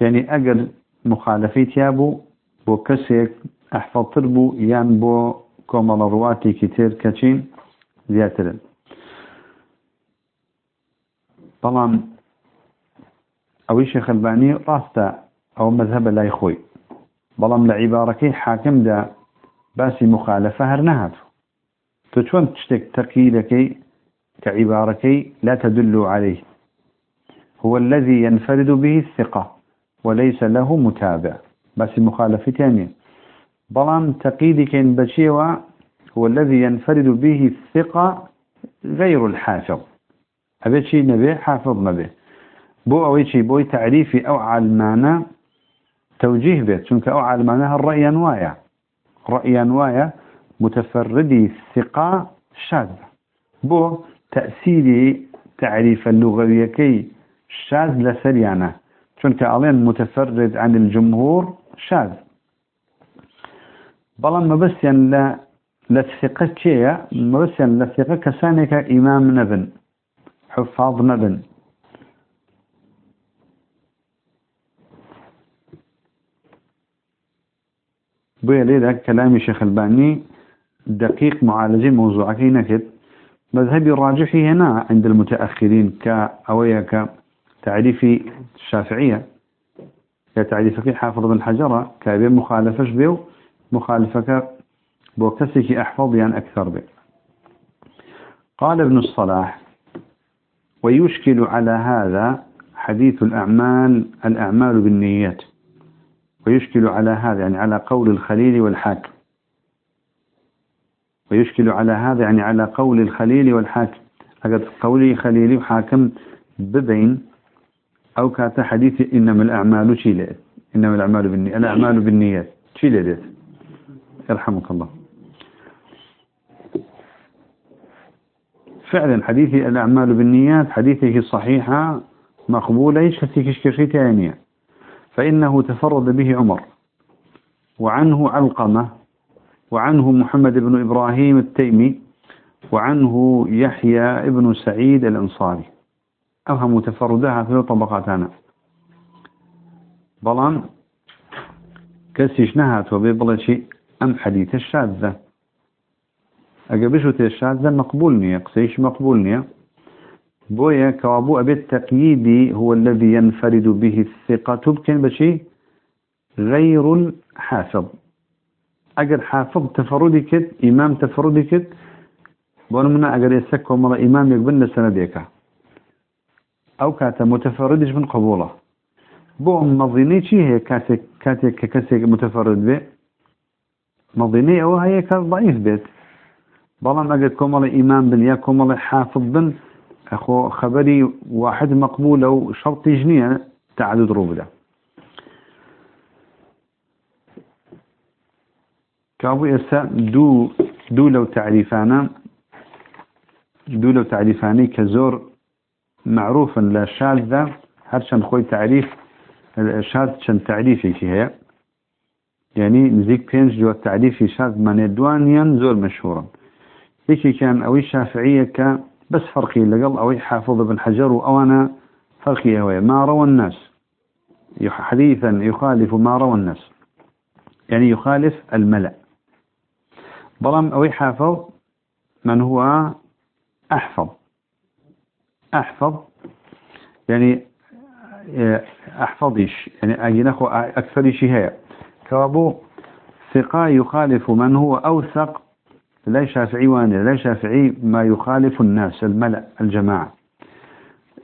يعني أجل مخالفيت يابو بو كسيك أحفظ تربو يان بو كومال رواتي كتير كتين زياترن. طبعا أو شيخ الباني راستا أو مذهب لا يخوي. بلام لعباركي حاكم دا باسي مخالفة هرنهات تشون تشتك تقييدك كعباركي لا تدل عليه. هو الذي ينفرد به الثقة. وليس له متابع. بس مخالفة ثانية بلان تقييدك بشيوة هو الذي ينفرد به الثقة غير الحافظ. هذا شيء نبي؟ حافظ نبي. بو أو شيء بو تعريفي أو علمانا توجيه به. چونك أو علمانا الرأي أنوايا رأي أنوايا متفردي الثقة شاذ بو تأثيري تعريف اللغوية كي شاذ لسريانا چونك ألين متفرد عن الجمهور شاذ. بلان ما بس يعني لا لثقة بس يعني لثقة كسانك إمام نبن حفاظ نبن بويا ليه كلام الشيخ الباني دقيق معالجة موضوعك نكت مذهبي الراجحي هنا عند المتأخرين كأويا كتعريف الشافعية. كتعريفك حافظ بن حجرة كابي مخالفش بيو مخالفك بوكسك أحفظ يعني أكثر به قال ابن الصلاح ويشكل على هذا حديث الأعمال الأعمال بالنيات. ويشكل على هذا يعني على قول الخليل والحاكم. ويشكل على هذا يعني على قول الخليل والحاكم. أقد قولي خليلي وحاكم ببين أو كات حديث إنما الأعمال شيلات إنما الأعمال بالنيات الأعمال بالنيات. شيلات يرحمك الله. فعلا حديث الأعمال بالنيات حديثه صحيحة مقبولة إيش كشكشي ثانية فإنه تفرد به عمر. وعنه علقمة. وعنه محمد بن إبراهيم التيمي. وعنه يحيى ابن سعيد الأنصاري. أفهم تفردها في طبقاتنا بلان كسيش نهات وبيبلشي أم حديث الشاذة أجابشه تشاد ذا مقبول نية قسيش مقبول نية بويا كوابو أبي التقييدي هو الذي ينفرد به الثقة تبكن بشي غير حافظ. أجر حافظ تفردي كت إمام تفردي كت بونمنا أجر يسكو مرة إمام يقبلنا سنديك أو كاتا متفردش من قبوله. بو مظيني شي هي كاتك كاتك كاسك متفرد به مظيني أو هي ضعيف بيت بلان أجد كمال إمام بن يا كمال حافظ بن أخو خبري واحد مقبول أو شرط جنية تعدد روبله كابو يسا دو دو لو تعريفانا دو لو تعريفاني كزور معروفا لا شاذة هرشان خوي تعريف؟ شاذ شن تعريفي هي. يعني نزيك بينج جو التعريف شاذ من دوانيا زور مشهورا. يكي كان أوي شافعية ك بس فرقي لقل أوي حافظ بن حجر أو أنا فرقي هو ما روى الناس. حديثا يخالف ما روى الناس. يعني يخالف الملأ. بلام أوي حافظ من هو أحفظ. أحفظ يعني أحفظش يعني أجنخ أكثر شيء كابو ثقة يخالف من هو أوثق لا شافعي وأنا لا شافعي ما يخالف الناس الملأ الجماعة.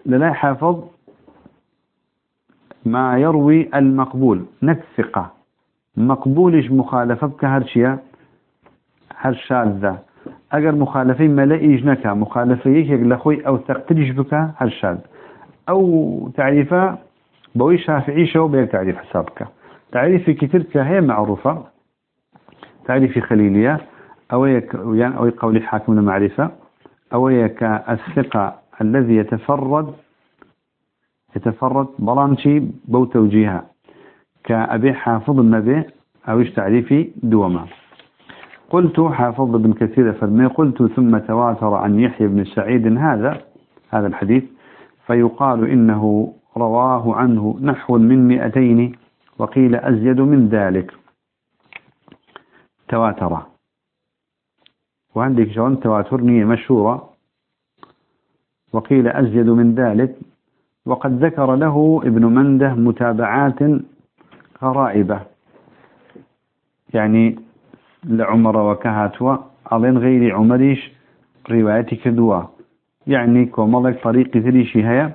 لا حافظ ما يروي المقبول نكثقة مقبولش مخالفة بكهرشيا هر شاذة اگر مخالفين ملئيج نكا مخالفيك لخوي أو تقتلش بك هر شاذ أو تعريفا بوي شافعي شو بيك تعريف حسابك تعريف كتير هي معروفة تعريف خليلية أو يعني أو قول حاكم المعرفة أو الثقة الذي يتفرد يتفرد بلانشي بو توجيها كأبي حافظ النبي أو تعريفي دوما قلت حافظ بن كثير فرمي قلت ثم تواتر عن يحيى بن سعيد هذا هذا الحديث فيقال إنه رواه عنه نحو من مئتين وقيل أزيد من ذلك. تواتر. وعندك جوان تواتر نية مشهورة؟ وقيل أزيد من ذلك وقد ذكر له ابن مندة متابعات غرائبة. يعني لعمر وكهاتوا ألين غير عمريش روايتك دوا يعني كومالك طريق ذريشي هيا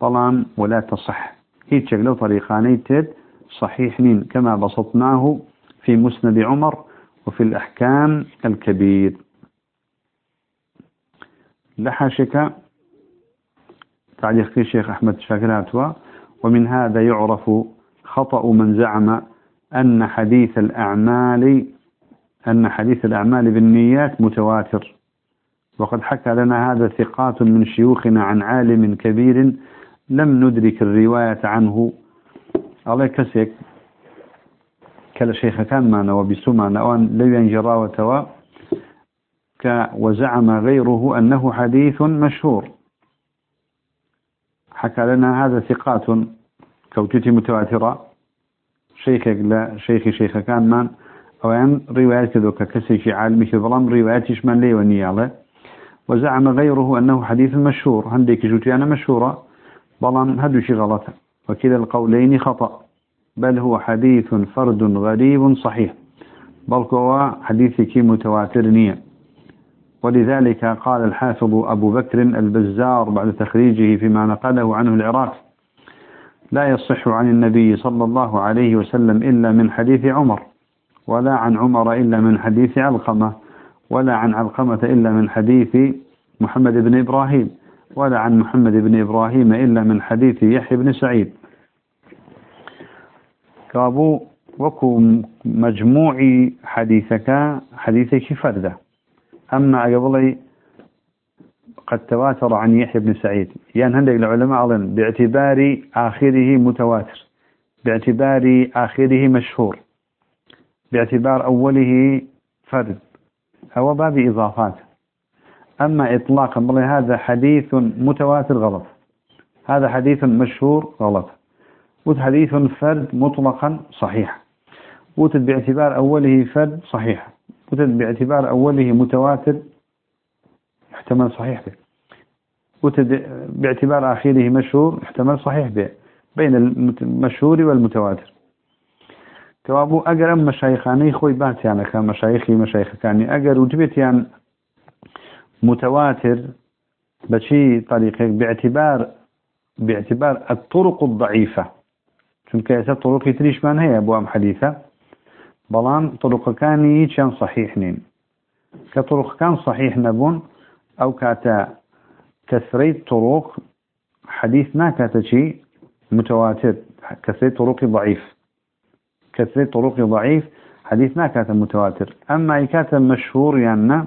طالما ولا تصح. هيك لو طريقاني تد صحيح نين كما بسطناه في مسند عمر وفي الأحكام الكبير. لحاشك تعليق الشيخ أحمد شاكراتوا ومن هذا يعرف خطأ من زعم أن حديث الأعمال أن حديث الأعمال بالنيات متواتر. وقد حكى لنا هذا ثقات من شيوخنا عن عالم كبير لم ندرك الرواية عنه. الله كسيك كلا شيخ كان معنا وبسمعنا. وأن لو ينجرى وتوا وزعم غيره أنه حديث مشهور. حكى لنا هذا ثقات. كوتتي متواترة. شيخك لا شيخي شيخ كان من أو أن روايات ذوك كسيك عالمي ظلام رواياتش من لي ونيالة. وزعم غيره أنه حديث مشهور. عندك جوتي أنا مشهورة. بلان هدو شي غلط وكلا القولين خطأ. بل هو حديث فرد غريب صحيح. بل هو حديثك متواتر نية. ولذلك قال الحافظ أبو بكر البزار بعد تخريجه فيما نقله عنه العراق. لا يصح عن النبي صلى الله عليه وسلم إلا من حديث عمر. ولا عن عمر إلا من حديث علقمة ولا عن علقمة إلا من حديث محمد بن إبراهيم ولا عن محمد بن إبراهيم إلا من حديث يحيى بن سعيد. كابو وكو مجموع حديثك حديثك فردة أما قبل قد تواتر عن يحيى بن سعيد. يعني هندق العلماء أظن باعتبار آخره متواتر باعتبار آخره مشهور. باعتبار أوله فرد. هو باب إضافات. أما إطلاقا هذا حديث متواتر غلط. هذا حديث مشهور غلط. حديث فرد مطلقا صحيح. وت باعتبار أوله فرد صحيح. وتد باعتبار أوله متواتر احتمال صحيح به. وتد باعتبار آخره مشهور احتمال صحيح به. بين المشهور والمتواتر. أجر أم مشايخاني خوي بات يعني كان مشايخي مشايخ كاني أجر وجبت يعني متواتر بشي طريقة باعتبار باعتبار الطرق الضعيفة چونك يسا طرق تريش من هي أبوام حديثة بلان طرق كان كان صحيح نين كطرق كان صحيح نبون أو كاتا كثري طرق ما كاتا شي متواتر. كثري طرق ضعيف كثري طرق ضعيف حديث ما كاتا متواتر. أما كاتا مشهور يعني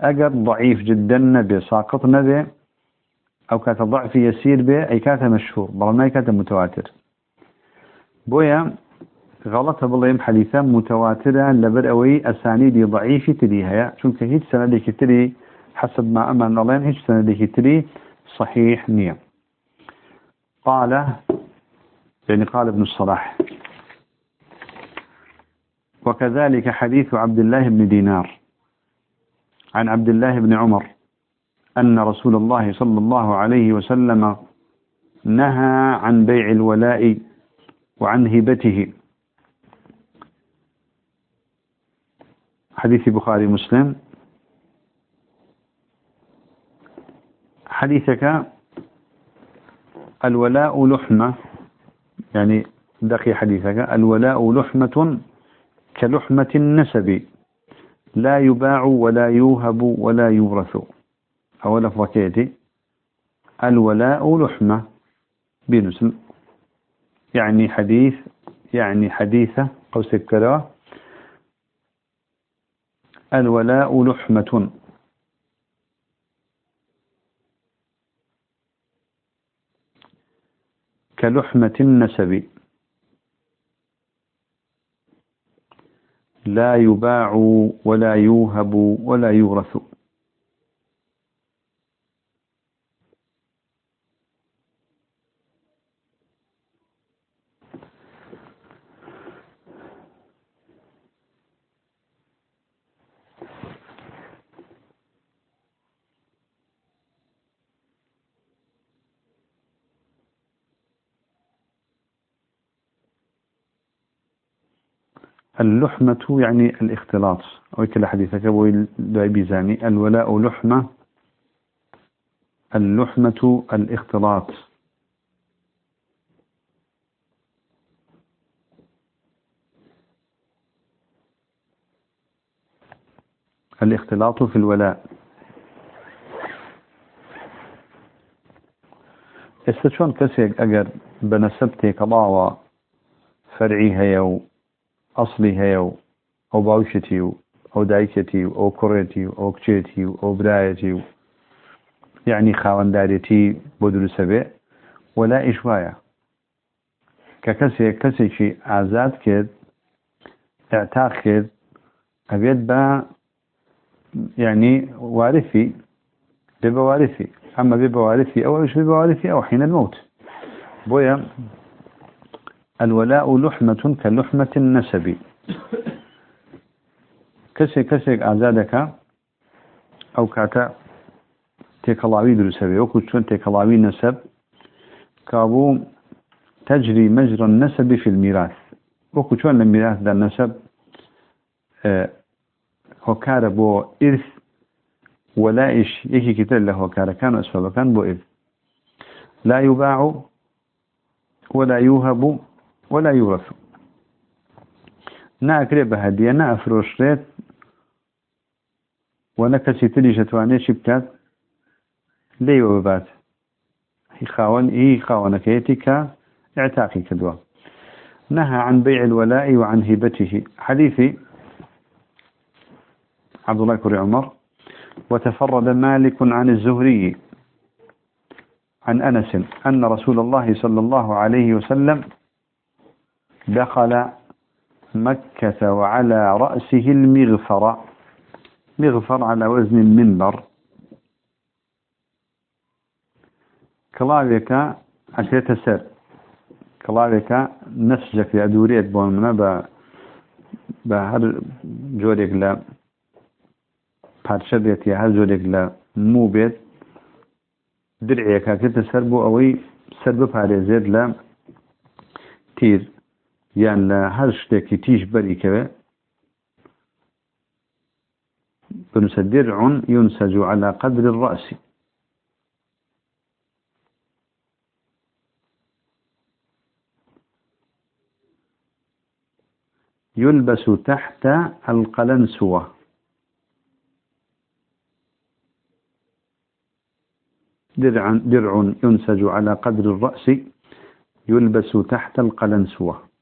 أجر ضعيف جدا نبي ساقط نبي أو كاتا ضعف يسير به أي كاتا مشهور. بل ما كاتا متواتر. بويا غلط بڵێم حديثة متواترة لبر أوي أسانيدي ضعيف تريها. چونك هيج سندك تري حسب ما أمان الله هيج سندك تري صحيح نية قال يعني قال ابن الصلاح وكذلك حديث عبد الله بن دينار عن عبد الله بن عمر أن رسول الله صلى الله عليه وسلم نهى عن بيع الولاء وعن هبته. حديث بخاري مسلم. حديثك الولاء لحمة يعني دقي حديثك الولاء لحمة كلحمة النسب. لا يباع ولا يوهب ولا يورث. أو لفظكيتي الولاء لحمة. بنسل يعني حديث يعني حديثة. قوس الكراه الولاء لحمة. كلحمة النسب. لا يباع ولا يوهب ولا يورث. اللحمة يعني الاختلاط. أو كل حديثك أبو بيزاني الولاء لحمة اللحمة الاختلاط. الاختلاط في الولاء. استشون كسيك أجر بنسبتك الله فرعي هيو ئەسلی هەیە و ئەو باوشتی و ئەو دایکەتی و ئەو کوڕێتی و ئەو کچێتی و ئەو برایەتی و یعنی خاوەنددارێتی بۆ دروستە بێ وەلا ئیش وایە کە کەسێک کەسێکی ئازاد کرد اعتاق کرد ئەبێت بە يعني وارثي ببوارثي أما ببوارثي أو إيش ببوارثي أو حين الموت. بويا الولاء لحمة كلحمة النسب. كسي كسي أعزادك أو كاتا تيكلاوي درسبي. وكو شون تيكلاوي نسب. كابو تجري مجرى النسب في الميراث. وكو شون الميراث ده النسب؟ آه هكار بو إرث. ولا إيش يكي كتير له هكار كان أسفل. كان بو إرث. لا يباع ولا يوهب ولا يورث ناكري بهدية نافروشريت ونكسي تلي جتواني شبكات لي وبات هي خاون هي خاونكيتك اعتاقي كدوا. نهى عن بيع الولاء وعن هبته حديثي. عبد الله كري عمر. وتفرد مالك عن الزهري. عن أنس. أن رسول الله صلى الله عليه وسلم دخل مكة وعلى رأسه المغفر. مغفر على وزن المنبر. كلاويك عشرة سر كلاويك نسجك في أدوريت بون من بهر جوريك لا. پارچە بێت یا هەر جۆرێک لە مو بێت درعەکەکەتە سەر بۆ ئەوەی سەر بپارێزێت لە تیر یان لە هەر شتێکی تیش بەریکەوێ بنسى درع ينسج على قدر الرأس. يلبس تحت القلنسوة. درع, درع ينسج على قدر الرأس يلبس تحت القلنسوة.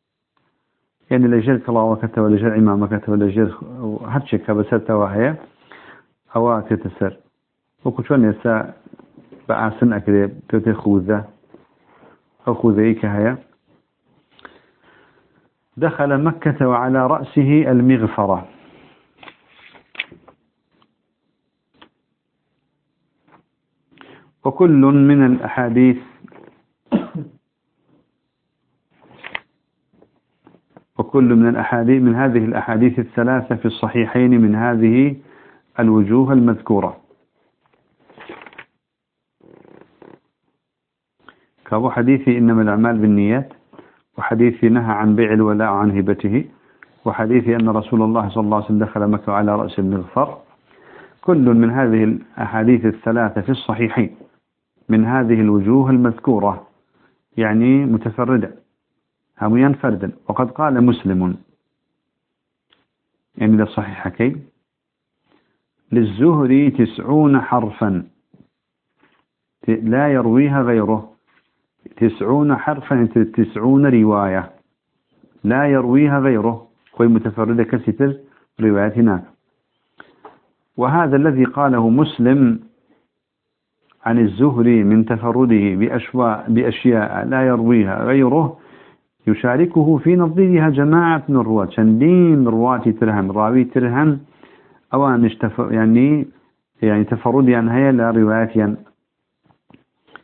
يعني لجر كلاوة كتب لجر إمامة كتب لجر هرشك بسرتوا هي أو تتسر وكشون يسا بأسن أكده تتخوذة أو خوذيك هي دخل مكة وعلى رأسه المغفرة. وكل من الأحاديث وكل من الأحاديث من هذه الأحاديث الثلاثة في الصحيحين من هذه الوجوه المذكورة. كابو حديثي إنما الأعمال بالنيات وحديث نهى عن بيع الولاء عن هبته وحديث أن رسول الله صلى الله عليه وسلم دخل مكة على رأس المغفر. كل من هذه الأحاديث الثلاثة في الصحيحين من هذه الوجوه المذكورة يعني متفردة. هميا فردا. وقد قال مسلم. يعني للصحيح كي للزهري تسعون حرفا. لا يرويها غيره. تسعون حرفا تسعون رواية. لا يرويها غيره. خوي متفردة كستر روايات هناك. وهذا الذي قاله مسلم عن الزهري من تفرده بأشواء بأشياء لا يرويها غيره. يشاركه في نظيرها جماعة من الرواة. شندين رواة ترهم راوي ترهم أو يعني يعني تفرد يعني هي لا روايات يعني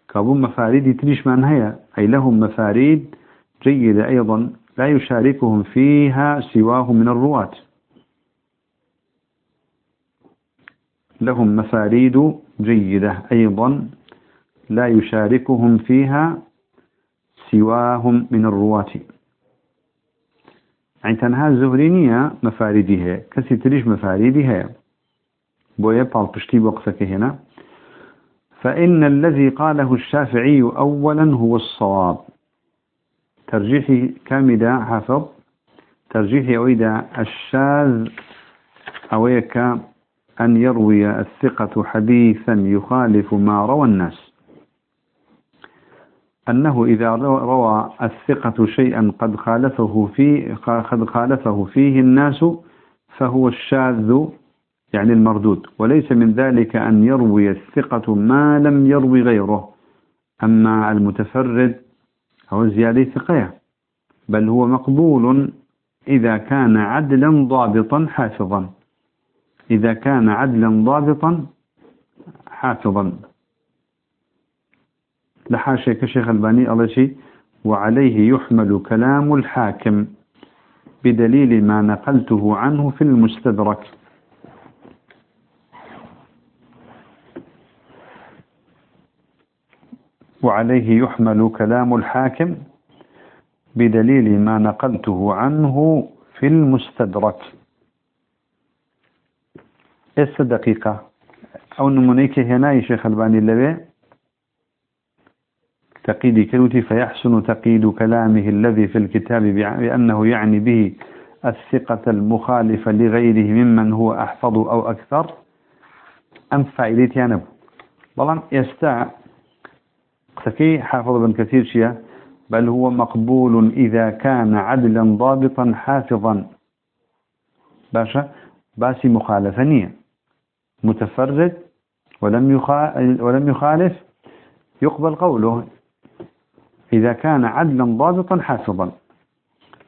كابون مفاريد تريش من هي أي لهم مفاريد جيدة أيضا لا يشاركهم فيها سواه من الرواة. لهم مفاريد جيدة أيضا لا يشاركهم فيها سواهم من الرواة. يعني تنها الزهرينية مفاردها كسي تريش مفاردها بويا بالبشتي وقفك هنا. فإن الذي قاله الشافعي أولا هو الصواب. ترجيحي كامدا حفظ ترجيحي أويدا الشاذ. أويك أن يروي الثقة حديثا يخالف ما روى الناس. أنه إذا روى الثقة شيئا قد خالفه فيه قد خالفه فيه الناس فهو الشاذ يعني المردود. وليس من ذلك أن يروي الثقة ما لم يروي غيره. أما المتفرد هو زيادة ثقية بل هو مقبول إذا كان عدلا ضابطا حافظا. إذا كان عدلا ضابطا حافظا. لحاشي كشيخ الباني الله شيء وعليه يحمل كلام الحاكم بدليل ما نقلته عنه في المستدرك. وعليه يحمل كلام الحاكم بدليل ما نقلته عنه في المستدرك. ئەو دقيقة ئەو نموونەیەک هێنایە شيخ الباني اللبي تقييد كلمتي فيحسن تقييد كلامه الذي في الكتاب بأنه يعني به الثقة المخالفة لغيره ممن هو أحفظ أو أكثر. أم فائدتي أنا بلان يستع. قسكي حافظ بن كثير شيء بل هو مقبول إذا كان عدلا ضابطا حافظا. باشا باسي مخالفة متفرد ولم يخالف. يقبل قوله. إذا كان عدلا ضابطا حافظا.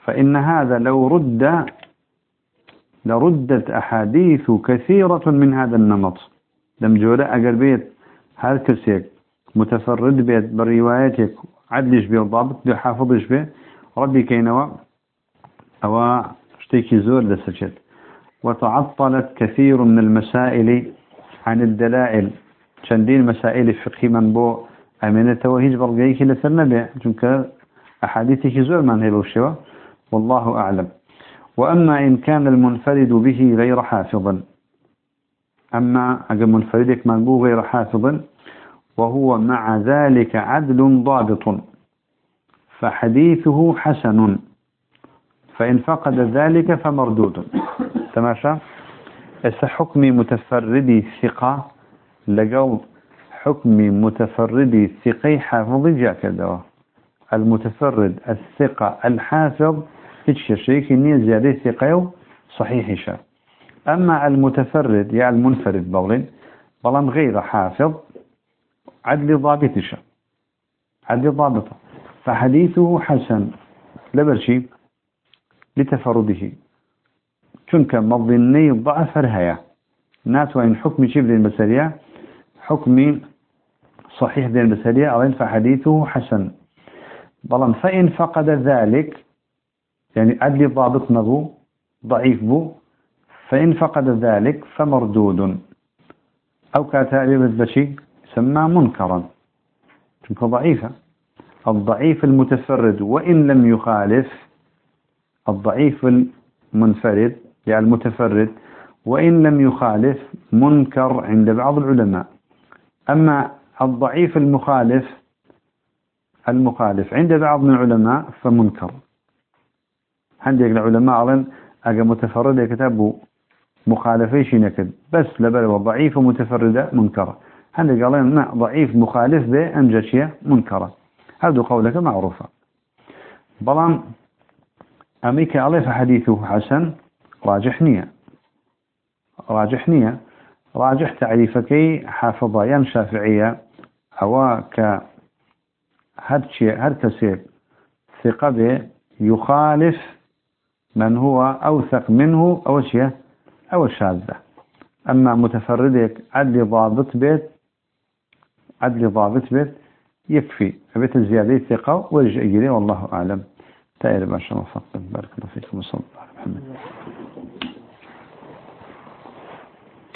فإن هذا لو رد لردت أحاديث كثيرة من هذا النمط. لم جولاء قلبيت هذا كرسيك متفرد بيت بروايتك عدلش بيه ضابط دو حافظش بيه ربي كينوا أو اشتيكي زور لسجد وتعطلت كثير من المسائل عن الدلائل. شندين مسائل فقهي من بو أمينة توهيج برقيك لسر جنك أحاديثك زور من هي بوشوا والله أعلم. وأما إن كان المنفرد به غير حافظ. أما أجل منفردك منبو غير حافظ وهو مع ذلك عدل ضابط. فحديثه حسن. فإن فقد ذلك فمردود. تماشى حكم متفردي ثقة لقوا حكم متفردي ثقي حافظ جاء كذا المتفرد الثقة الحافظ هيك شيء إني زيادة ثقة صحيح شا. أما المتفرد يا المنفرد بولين بلان غير حافظ عدل ضابط شا. عدل ضابط. فحديثه حسن. لبرشي لتفرده. چونك مظني ضعف الهيا ناس وإن حكم شبه المسالية حكم صحيح ذي المسالية أو فحديثه حسن. بلان فإن فقد ذلك يعني أدلي ضابط نبو ضعيف بو فإن فقد ذلك فمردود. أو كاتالي بشي سمى منكرا. تنك ضعيفة. الضعيف المتفرد وإن لم يخالف الضعيف المنفرد يعني المتفرد وإن لم يخالف منكر عند بعض العلماء. أما الضعيف المخالف المخالف. عند بعض من العلماء فمنكر. عندك العلماء أظن أجا متفرد كتابه مخالفيش نكد. بس لبل وضعيف ومتفردة منكرة عندك قالين ضعيف مخالف به أنجشية منكرة هذا قولك معروفة. بلان أميك عليه فحديثه حسن؟ راجح نية. راجح نية. راجح تعريفك حافظة ين شافعية أو ك هر كسير ثقة به يخالف من هو أوثق منه أو شيء أو شاذة. أما متفردك عدل ضابط بيت عدل ضابط بيت يكفي. أبيت الزيادة ثقة ورجع والله أعلم. تائر ما شاء الله فقط بارك الله فيكم وصلى الله على محمد.